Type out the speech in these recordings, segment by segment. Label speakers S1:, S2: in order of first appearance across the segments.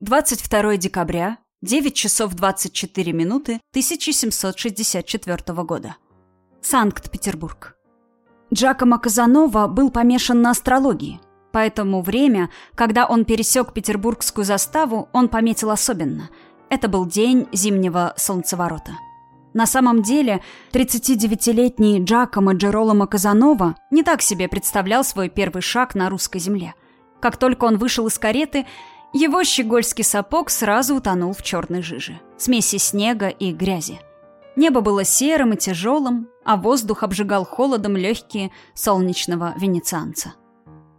S1: 22 декабря, 9 часов 24 минуты 1764 года. Санкт-Петербург. Джакомо Казанова был помешан на астрологии, поэтому время, когда он пересек петербургскую заставу, он пометил особенно. Это был день зимнего солнцеворота. На самом деле, 39-летний Джакомо Джероломо Казанова не так себе представлял свой первый шаг на русской земле. Как только он вышел из кареты, его щегольский сапог сразу утонул в черной жиже, смеси снега и грязи. Небо было серым и тяжелым, а воздух обжигал холодом легкие солнечного венецианца.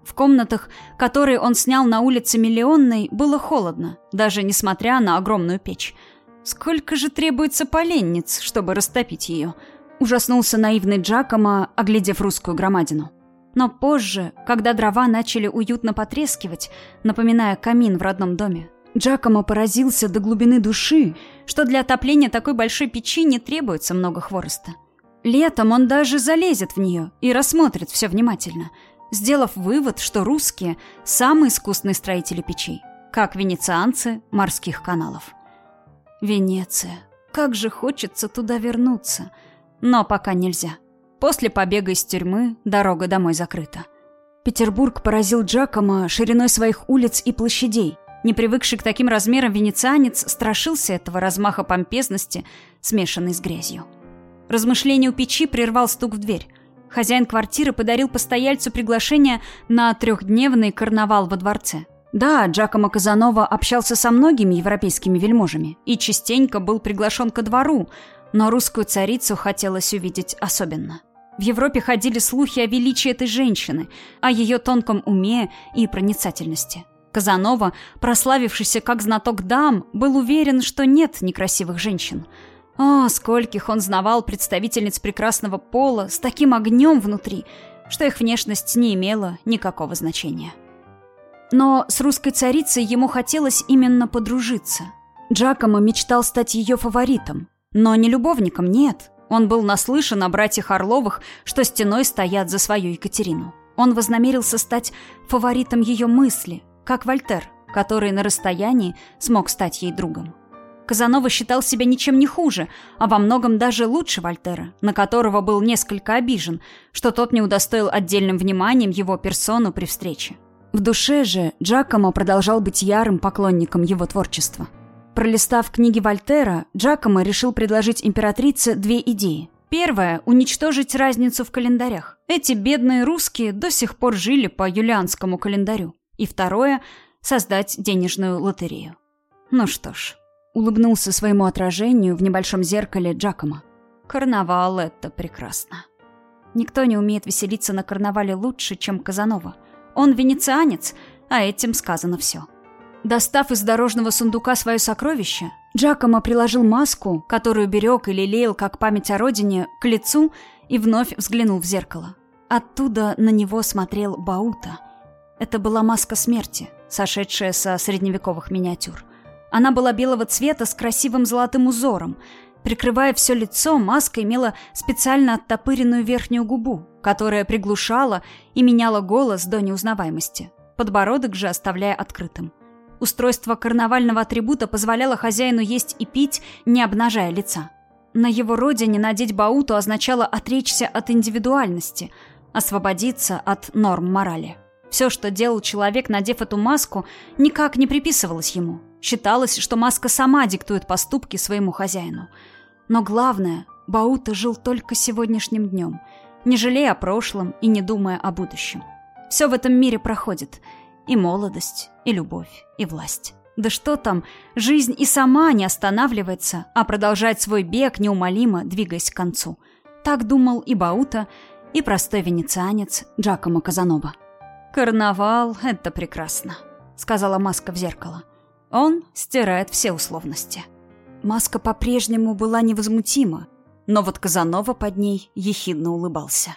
S1: В комнатах, которые он снял на улице Миллионной, было холодно, даже несмотря на огромную печь. Сколько же требуется поленниц, чтобы растопить ее? Ужаснулся наивный Джакомо, оглядев русскую громадину. Но позже, когда дрова начали уютно потрескивать, напоминая камин в родном доме, Джакомо поразился до глубины души, что для отопления такой большой печи не требуется много хвороста. Летом он даже залезет в нее и рассмотрит все внимательно, сделав вывод, что русские – самые искусные строители печей, как венецианцы морских каналов. Венеция. Как же хочется туда вернуться. Но пока нельзя. После побега из тюрьмы дорога домой закрыта. Петербург поразил Джакома шириной своих улиц и площадей. Не привыкший к таким размерам венецианец страшился этого размаха помпезности, смешанной с грязью. Размышление у печи прервал стук в дверь. Хозяин квартиры подарил постояльцу приглашение на трехдневный карнавал во дворце. Да, Джакомо Казанова общался со многими европейскими вельможами и частенько был приглашен ко двору, но русскую царицу хотелось увидеть особенно. В Европе ходили слухи о величии этой женщины, о ее тонком уме и проницательности. Казанова, прославившийся как знаток дам, был уверен, что нет некрасивых женщин. О, скольких он знавал представительниц прекрасного пола с таким огнем внутри, что их внешность не имела никакого значения. Но с русской царицей ему хотелось именно подружиться. Джакомо мечтал стать ее фаворитом, но не любовником, нет. Он был наслышан о братьях Орловых, что стеной стоят за свою Екатерину. Он вознамерился стать фаворитом ее мысли, как Вольтер, который на расстоянии смог стать ей другом. Казанова считал себя ничем не хуже, а во многом даже лучше Вольтера, на которого был несколько обижен, что тот не удостоил отдельным вниманием его персону при встрече. В душе же Джакомо продолжал быть ярым поклонником его творчества – Пролистав книги Вольтера, Джакомо решил предложить императрице две идеи. Первая – уничтожить разницу в календарях. Эти бедные русские до сих пор жили по юлианскому календарю. И второе – создать денежную лотерею. Ну что ж, улыбнулся своему отражению в небольшом зеркале Джакомо. Карнавал – это прекрасно. Никто не умеет веселиться на карнавале лучше, чем Казанова. Он венецианец, а этим сказано все. Достав из дорожного сундука свое сокровище, Джакомо приложил маску, которую берег и лелеял как память о родине, к лицу и вновь взглянул в зеркало. Оттуда на него смотрел Баута. Это была маска смерти, сошедшая со средневековых миниатюр. Она была белого цвета с красивым золотым узором. Прикрывая все лицо, маска имела специально оттопыренную верхнюю губу, которая приглушала и меняла голос до неузнаваемости. Подбородок же оставляя открытым. Устройство карнавального атрибута позволяло хозяину есть и пить, не обнажая лица. На его родине надеть бауту означало отречься от индивидуальности, освободиться от норм морали. Все, что делал человек, надев эту маску, никак не приписывалось ему. Считалось, что маска сама диктует поступки своему хозяину. Но главное, Баута жил только сегодняшним днем, не жалея о прошлом и не думая о будущем. Все в этом мире проходит – и молодость, и любовь, и власть. Да что там, жизнь и сама не останавливается, а продолжает свой бег, неумолимо двигаясь к концу. Так думал и Баута, и простой венецианец Джакомо Казанова. «Карнавал — это прекрасно», — сказала Маска в зеркало. «Он стирает все условности». Маска по-прежнему была невозмутима, но вот Казанова под ней ехидно улыбался.